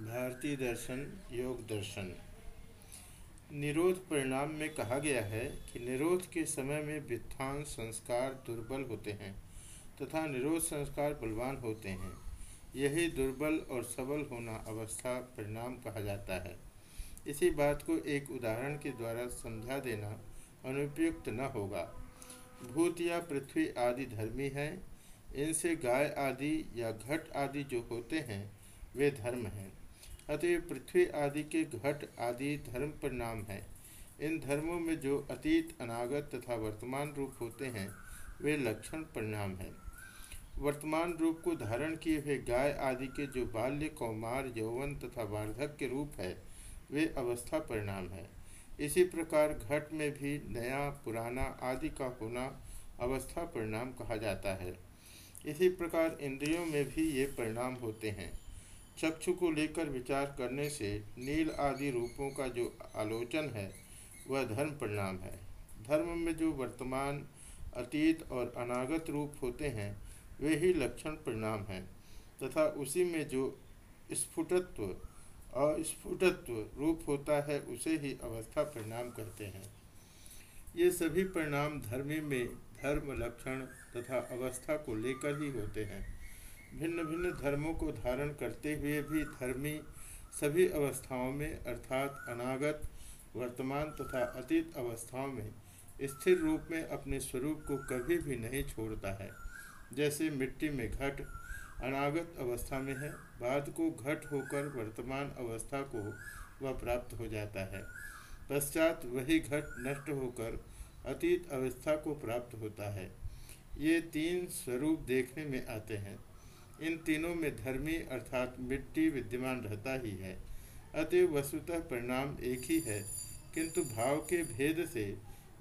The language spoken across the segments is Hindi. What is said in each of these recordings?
भारतीय दर्शन, योग दर्शन। निरोध परिणाम में कहा गया है कि निरोध के समय में वित्थान संस्कार दुर्बल होते हैं तथा निरोध संस्कार बलवान होते हैं। यही दुर्बल और सबल होना अवस्था परिणाम कहा जाता है। इसी बात को एक उदाहरण के द्वारा समझा देना अनुपयुक्त न होगा। भूत या पृथ्वी आदि धर्मी हैं। इनसे गाय आदि या घट आदि जो होते हैं, वे धर्म हैं। अतः पृथ्वी आदि के घट आदि धर्म परिणाम है। इन धर्मों में जो अतीत, अनागत तथा वर्तमान रूप होते हैं, वे लक्षण परिणाम हैं। वर्तमान रूप को धारण किए हुए गाय आदि के जो बाल्य, कौमार, यौवन तथा वार्धक्य रूप है, वे अवस्था परिणाम है। इसी प्रकार घट में भी नया, पुराना आदि का होना अवस्था परिणाम कहा जाता है। इसी प्रकार इंद्रियों में भी ये परिणाम होते हैं। चक्षु को लेकर विचार करने से नील आदि रूपों का जो आलोचन है, वह धर्म परिणाम है। धर्म में जो वर्तमान, अतीत और अनागत रूप होते हैं, वे ही लक्षण परिणाम हैं। तथा उसी में जो स्फुटत्व, अस्फुटत्व रूप होता है, उसे ही अवस्था परिणाम कहते हैं। ये सभी परिणाम धर्मी में धर्म लक्षण तथा अवस्था को लेकर ही होते हैं। भिन्न भिन्न धर्मों को धारण करते हुए भी धर्मी सभी अवस्थाओं में, अर्थात अनागत वर्तमान तथा अतीत अवस्थाओं में, स्थिर रूप में अपने स्वरूप को कभी भी नहीं छोड़ता है। जैसे मिट्टी में घट अनागत अवस्था में है, बाद को घट होकर वर्तमान अवस्था को वह प्राप्त हो जाता है। पश्चात वही घट नष्ट होकर अतीत अवस्था को प्राप्त होता है। ये तीन स्वरूप देखने में आते हैं। इन तीनों में धर्मी अर्थात मिट्टी विद्यमान रहता ही है, अतएव वस्तुतः परिणाम एक ही है, किंतु भाव के भेद से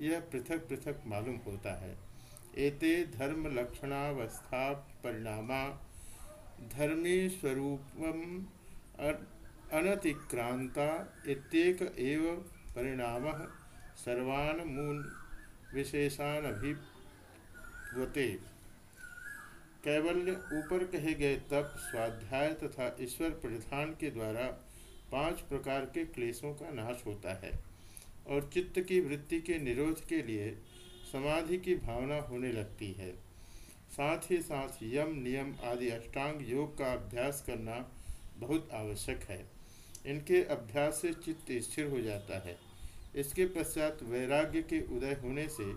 यह पृथक पृथक मालूम होता है। एते धर्म लक्षणावस्था परिणामा धर्मी स्वरूप अनतिक्रांता इत्येक एव परिणाम सर्वान मूल विशेषान अभिवते कैवल्य ऊपर कहे गए तप, स्वाध्याय तथा ईश्वर परिधान के द्वारा पाँच प्रकार के क्लेशों का नाश होता है और चित्त की वृत्ति के निरोध के लिए समाधि की भावना होने लगती है। साथ ही साथ यम, नियम आदि अष्टांग योग का अभ्यास करना बहुत आवश्यक है। इनके अभ्यास से चित्त स्थिर हो जाता है। इसके पश्चात वैराग्य के उदय होने से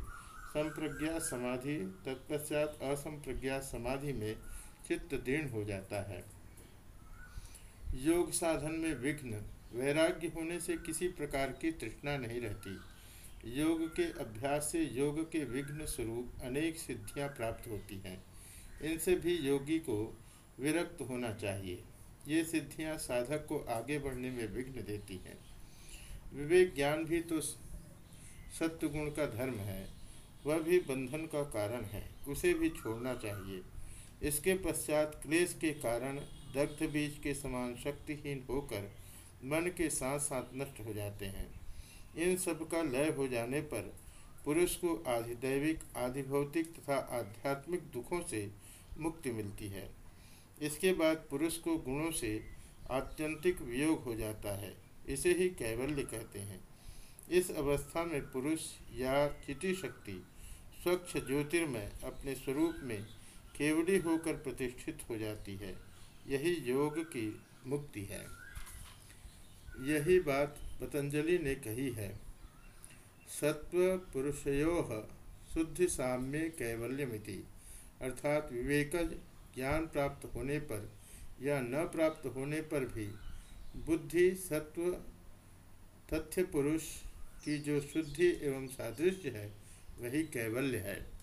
संप्रज्ञा समाधि, तत्पश्चात असंप्रज्ञा समाधि में चित्त दीर्ण हो जाता है। योग साधन में विघ्न, वैराग्य होने से किसी प्रकार की तृष्णा नहीं रहती। योग के अभ्यास से योग के विघ्न स्वरूप अनेक सिद्धियाँ प्राप्त होती हैं। इनसे भी योगी को विरक्त होना चाहिए। ये सिद्धियाँ साधक को आगे बढ़ने में विघ्न देती हैं। विवेक ज्ञान भी तो सत्वगुण का धर्म है। वह भी बंधन का कारण है, उसे भी छोड़ना चाहिए। इसके पश्चात क्लेश के कारण दग्ध बीज के समान शक्तिहीन होकर मन के साथ साथ नष्ट हो जाते हैं। इन सब का लय हो जाने पर पुरुष को आधिदैविक आधिभौतिक तथा आध्यात्मिक दुखों से मुक्ति मिलती है। इसके बाद पुरुष को गुणों से आत्यंतिक वियोग हो जाता है, इसे ही कैवल्य कहते हैं। इस अवस्था में पुरुष या चिटी शक्ति स्वच्छ ज्योतिर्मय अपने स्वरूप में केवड़ी होकर प्रतिष्ठित हो जाती है। यही योग की मुक्ति है। यही बात पतंजलि ने कही है। सत्व पुरुषयो शुद्धि साम्य कैवल्यमिति। अर्थात विवेकज ज्ञान प्राप्त होने पर या न प्राप्त होने पर भी बुद्धि, सत्व, तथ्य पुरुष की जो शुद्धि एवं सादृश्य है वही कैवल्य है